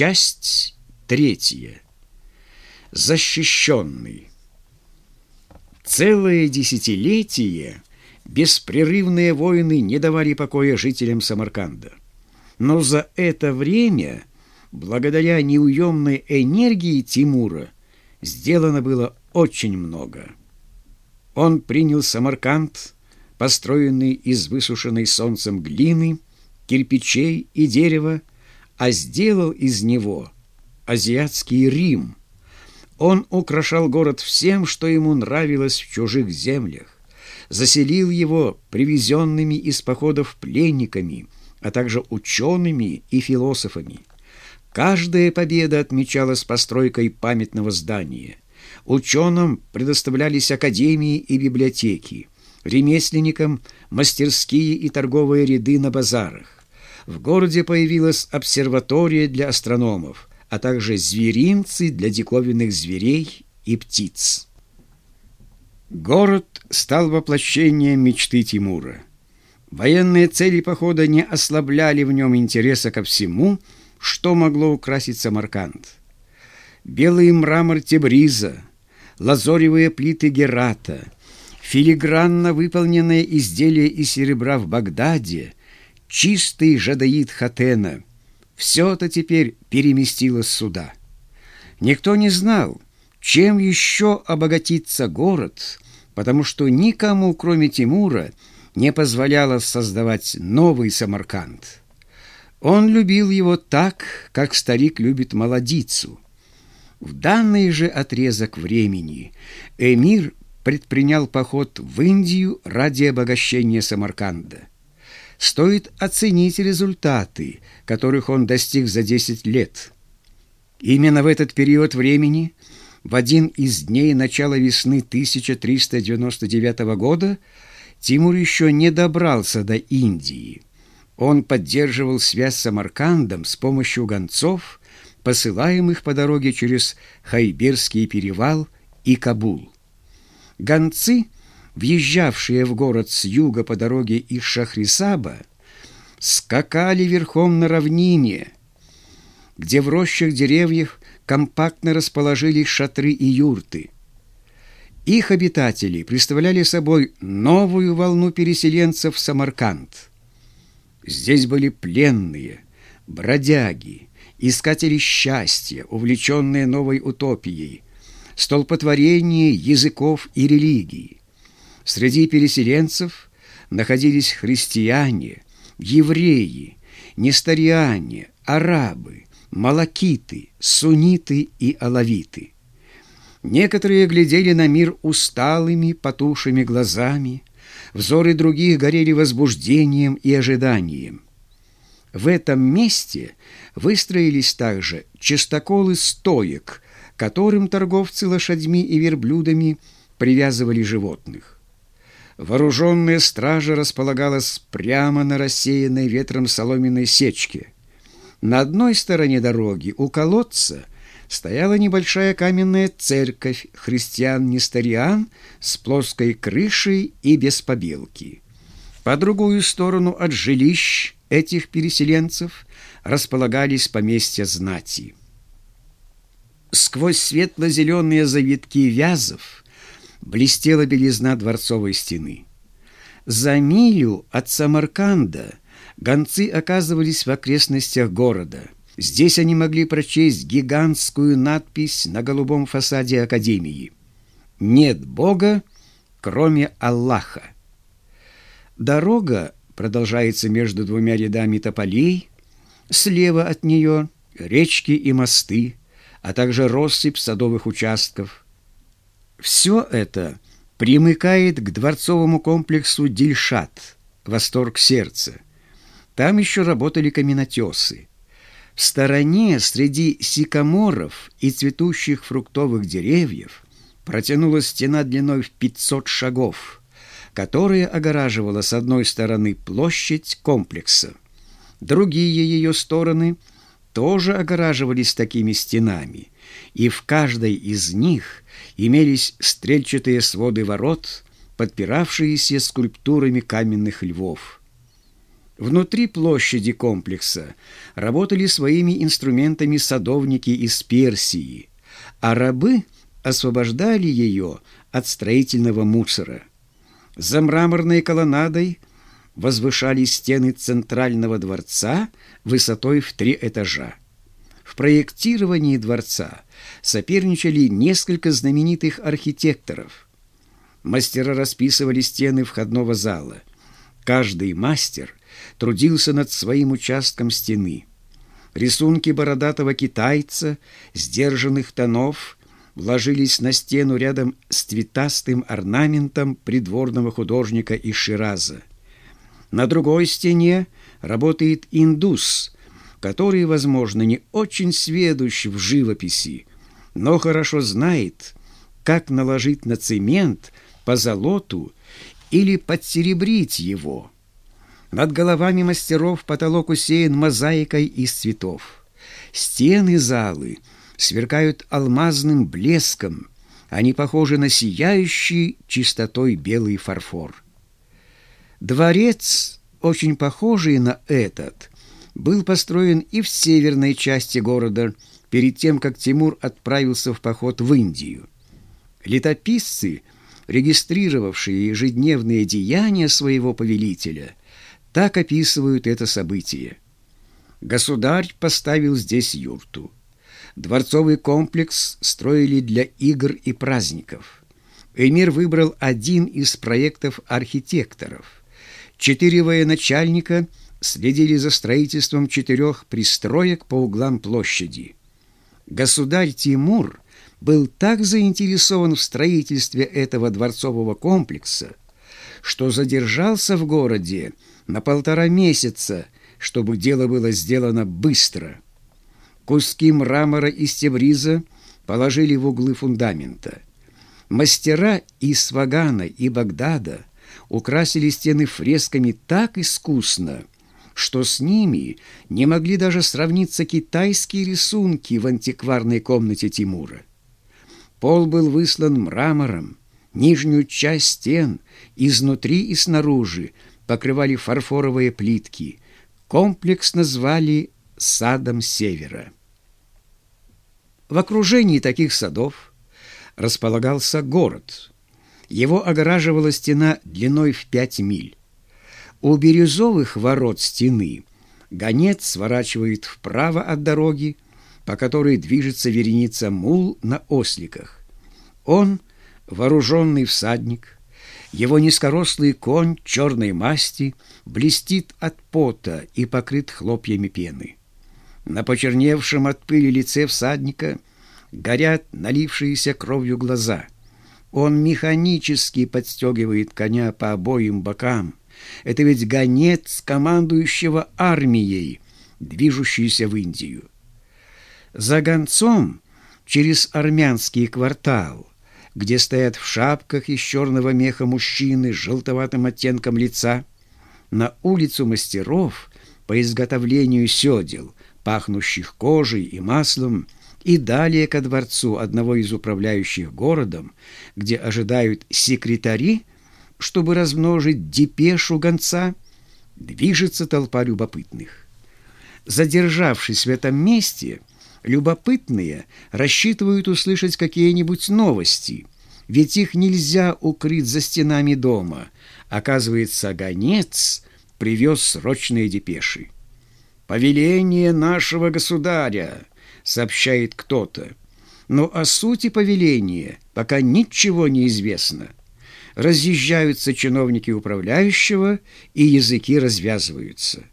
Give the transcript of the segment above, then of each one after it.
Часть третья. Защищенный. Целое десятилетие беспрерывные войны не давали покоя жителям Самарканда. Но за это время, благодаря неуемной энергии Тимура, сделано было очень много. Он принял Самарканд, построенный из высушенной солнцем глины, кирпичей и дерева, а сделал из него азиатский Рим. Он украшал город всем, что ему нравилось в чужих землях, заселил его привезенными из походов пленниками, а также учеными и философами. Каждая победа отмечалась постройкой памятного здания. Ученым предоставлялись академии и библиотеки, ремесленникам – мастерские и торговые ряды на базарах в городе появилась обсерватория для астрономов, а также зверинцы для диковинных зверей и птиц. Город стал воплощением мечты Тимура. Военные цели похода не ослабляли в нем интереса ко всему, что могло украсить Самарканд. Белый мрамор Тебриза, лазоревые плиты Герата, филигранно выполненные изделия из серебра в Багдаде – чистый жадаид Хатена. Все это теперь переместилось сюда. Никто не знал, чем еще обогатится город, потому что никому, кроме Тимура, не позволяло создавать новый Самарканд. Он любил его так, как старик любит молодицу. В данный же отрезок времени эмир предпринял поход в Индию ради обогащения Самарканда стоит оценить результаты, которых он достиг за 10 лет. Именно в этот период времени, в один из дней начала весны 1399 года, Тимур еще не добрался до Индии. Он поддерживал связь с Самаркандом с помощью гонцов, посылаемых по дороге через Хайберский перевал и Кабул. Гонцы – въезжавшие в город с юга по дороге из Шахрисаба, скакали верхом на равнине, где в рощах деревьев компактно расположились шатры и юрты. Их обитатели представляли собой новую волну переселенцев в Самарканд. Здесь были пленные, бродяги, искатели счастья, увлеченные новой утопией, столпотворение языков и религий. Среди переселенцев находились христиане, евреи, нестариане, арабы, малакиты, сунниты и алавиты. Некоторые глядели на мир усталыми, потушими глазами, взоры других горели возбуждением и ожиданием. В этом месте выстроились также чистоколы стоек, которым торговцы лошадьми и верблюдами привязывали животных. Вооруженная стража располагалась прямо на рассеянной ветром соломенной сечке. На одной стороне дороги у колодца стояла небольшая каменная церковь христиан-нестариан с плоской крышей и без побелки. По другую сторону от жилищ этих переселенцев располагались поместья знати. Сквозь светло-зеленые завитки вязов блестела белизна дворцовой стены. За милю от Самарканда гонцы оказывались в окрестностях города. Здесь они могли прочесть гигантскую надпись на голубом фасаде Академии «Нет Бога, кроме Аллаха». Дорога продолжается между двумя рядами тополей, слева от нее речки и мосты, а также россыпь садовых участков – все это примыкает к дворцовому комплексу Дильшат, восторг сердца. Там еще работали каменотесы. В стороне, среди сикаморов и цветущих фруктовых деревьев, протянулась стена длиной в 500 шагов, которая огораживала с одной стороны площадь комплекса. Другие ее стороны тоже огораживались такими стенами, и в каждой из них – имелись стрельчатые своды ворот, подпиравшиеся скульптурами каменных львов. Внутри площади комплекса работали своими инструментами садовники из Персии, а рабы освобождали ее от строительного мусора. За мраморной колоннадой возвышались стены центрального дворца высотой в три этажа. В проектировании дворца соперничали несколько знаменитых архитекторов. Мастера расписывали стены входного зала. Каждый мастер трудился над своим участком стены. Рисунки бородатого китайца, сдержанных тонов, ложились на стену рядом с цветастым орнаментом придворного художника из Шираза. На другой стене работает индус, который, возможно, не очень сведущ в живописи, но хорошо знает, как наложить на цемент по золоту или подсеребрить его – над головами мастеров потолок усеян мозаикой из цветов. Стены залы сверкают алмазным блеском, они похожи на сияющий чистотой белый фарфор. Дворец, очень похожий на этот, был построен и в северной части города перед тем, как Тимур отправился в поход в Индию. Летописцы, регистрировавшие ежедневные деяния своего повелителя, так описывают это событие. Государь поставил здесь юрту. Дворцовый комплекс строили для игр и праздников. Эмир выбрал один из проектов архитекторов. Четыре военачальника следили за строительством четырех пристроек по углам площади. Государь Тимур был так заинтересован в строительстве этого дворцового комплекса, что задержался в городе на полтора месяца, чтобы дело было сделано быстро. Куски мрамора из Тебриза положили в углы фундамента. Мастера из Свагана и Багдада украсили стены фресками так искусно, что с ними не могли даже сравниться китайские рисунки в антикварной комнате Тимура. Пол был выслан мрамором, нижнюю часть стен изнутри и снаружи покрывали фарфоровые плитки. Комплекс назвали «Садом Севера». В окружении таких садов располагался город. Его огораживала стена длиной в пять миль. У бирюзовых ворот стены гонец сворачивает вправо от дороги, по которой движется вереница мул на осликах. Он, вооруженный всадник, его низкорослый конь черной масти блестит от пота и покрыт хлопьями пены. На почерневшем от пыли лице всадника горят налившиеся кровью глаза. Он механически подстегивает коня по обоим бокам. Это ведь гонец командующего армией, движущийся в Индию. За гонцом через армянский квартал где стоят в шапках из черного меха мужчины с желтоватым оттенком лица, на улицу мастеров по изготовлению седел, пахнущих кожей и маслом, и далее ко дворцу одного из управляющих городом, где ожидают секретари, чтобы размножить депешу гонца, движется толпа любопытных. Задержавшись в этом месте, Любопытные рассчитывают услышать какие-нибудь новости, ведь их нельзя укрыть за стенами дома. Оказывается, гонец привез срочные депеши. «Повеление нашего государя», — сообщает кто-то. Но о сути повеления пока ничего не известно. Разъезжаются чиновники управляющего, и языки развязываются.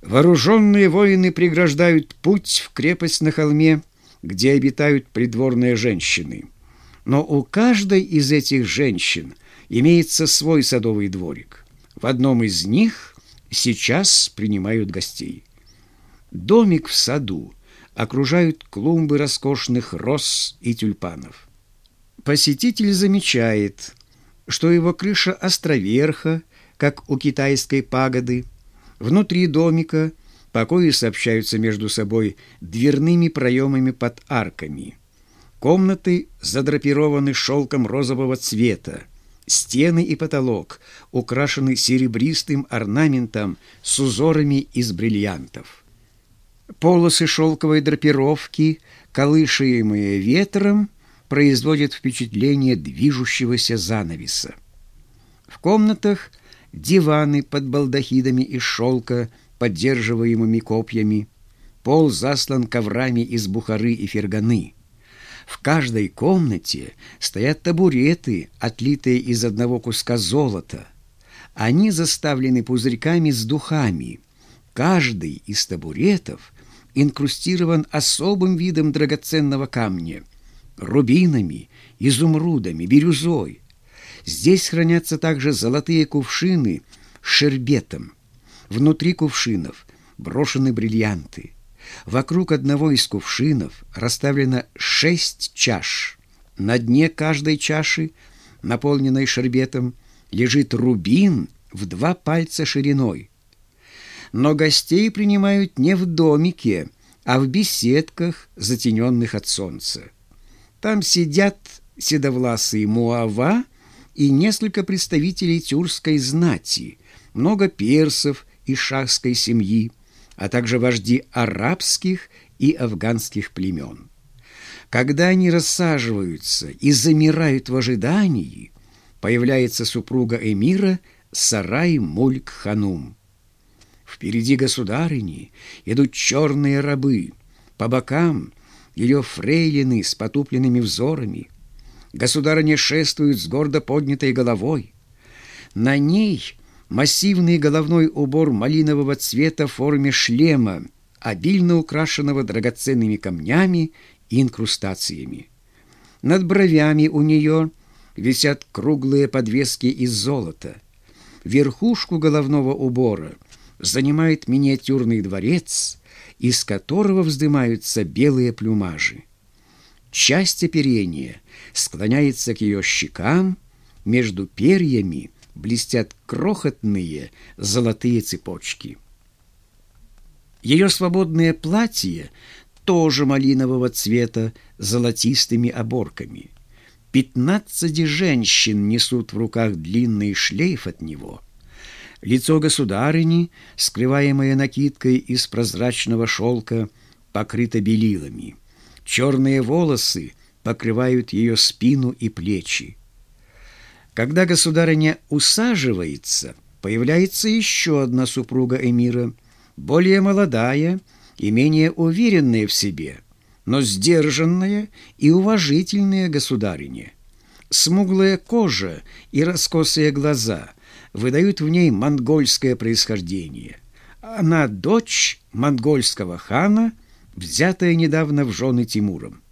Вооруженные воины преграждают путь в крепость на холме, где обитают придворные женщины. Но у каждой из этих женщин имеется свой садовый дворик. В одном из них сейчас принимают гостей. Домик в саду окружают клумбы роскошных роз и тюльпанов. Посетитель замечает, что его крыша островерха, как у китайской пагоды, Внутри домика покои сообщаются между собой дверными проемами под арками. Комнаты задрапированы шелком розового цвета. Стены и потолок украшены серебристым орнаментом с узорами из бриллиантов. Полосы шелковой драпировки, колышаемые ветром, производят впечатление движущегося занавеса. В комнатах диваны под балдахидами из шелка, поддерживаемыми копьями, пол заслан коврами из бухары и ферганы. В каждой комнате стоят табуреты, отлитые из одного куска золота. Они заставлены пузырьками с духами. Каждый из табуретов инкрустирован особым видом драгоценного камня — рубинами, изумрудами, бирюзой. Здесь хранятся также золотые кувшины с шербетом. Внутри кувшинов брошены бриллианты. Вокруг одного из кувшинов расставлено шесть чаш. На дне каждой чаши, наполненной шербетом, лежит рубин в два пальца шириной. Но гостей принимают не в домике, а в беседках, затененных от солнца. Там сидят седовласые муава и несколько представителей тюркской знати, много персов из шахской семьи, а также вожди арабских и афганских племен. Когда они рассаживаются и замирают в ожидании, появляется супруга эмира Сарай Мульк-Ханум. Впереди государыни идут черные рабы, по бокам ее фрейлины с потупленными взорами. Государыня шествует с гордо поднятой головой. На ней массивный головной убор малинового цвета в форме шлема, обильно украшенного драгоценными камнями и инкрустациями. Над бровями у нее висят круглые подвески из золота. Верхушку головного убора занимает миниатюрный дворец, из которого вздымаются белые плюмажи. Часть оперения склоняется к ее щекам, между перьями – блестят крохотные золотые цепочки. Ее свободное платье тоже малинового цвета с золотистыми оборками. Пятнадцати женщин несут в руках длинный шлейф от него. Лицо государыни, скрываемое накидкой из прозрачного шелка, покрыто белилами. Черные волосы покрывают ее спину и плечи. Когда государыня усаживается, появляется еще одна супруга эмира, более молодая и менее уверенная в себе, но сдержанная и уважительная государыня. Смуглая кожа и раскосые глаза выдают в ней монгольское происхождение. Она дочь монгольского хана, взятая недавно в жены Тимуром.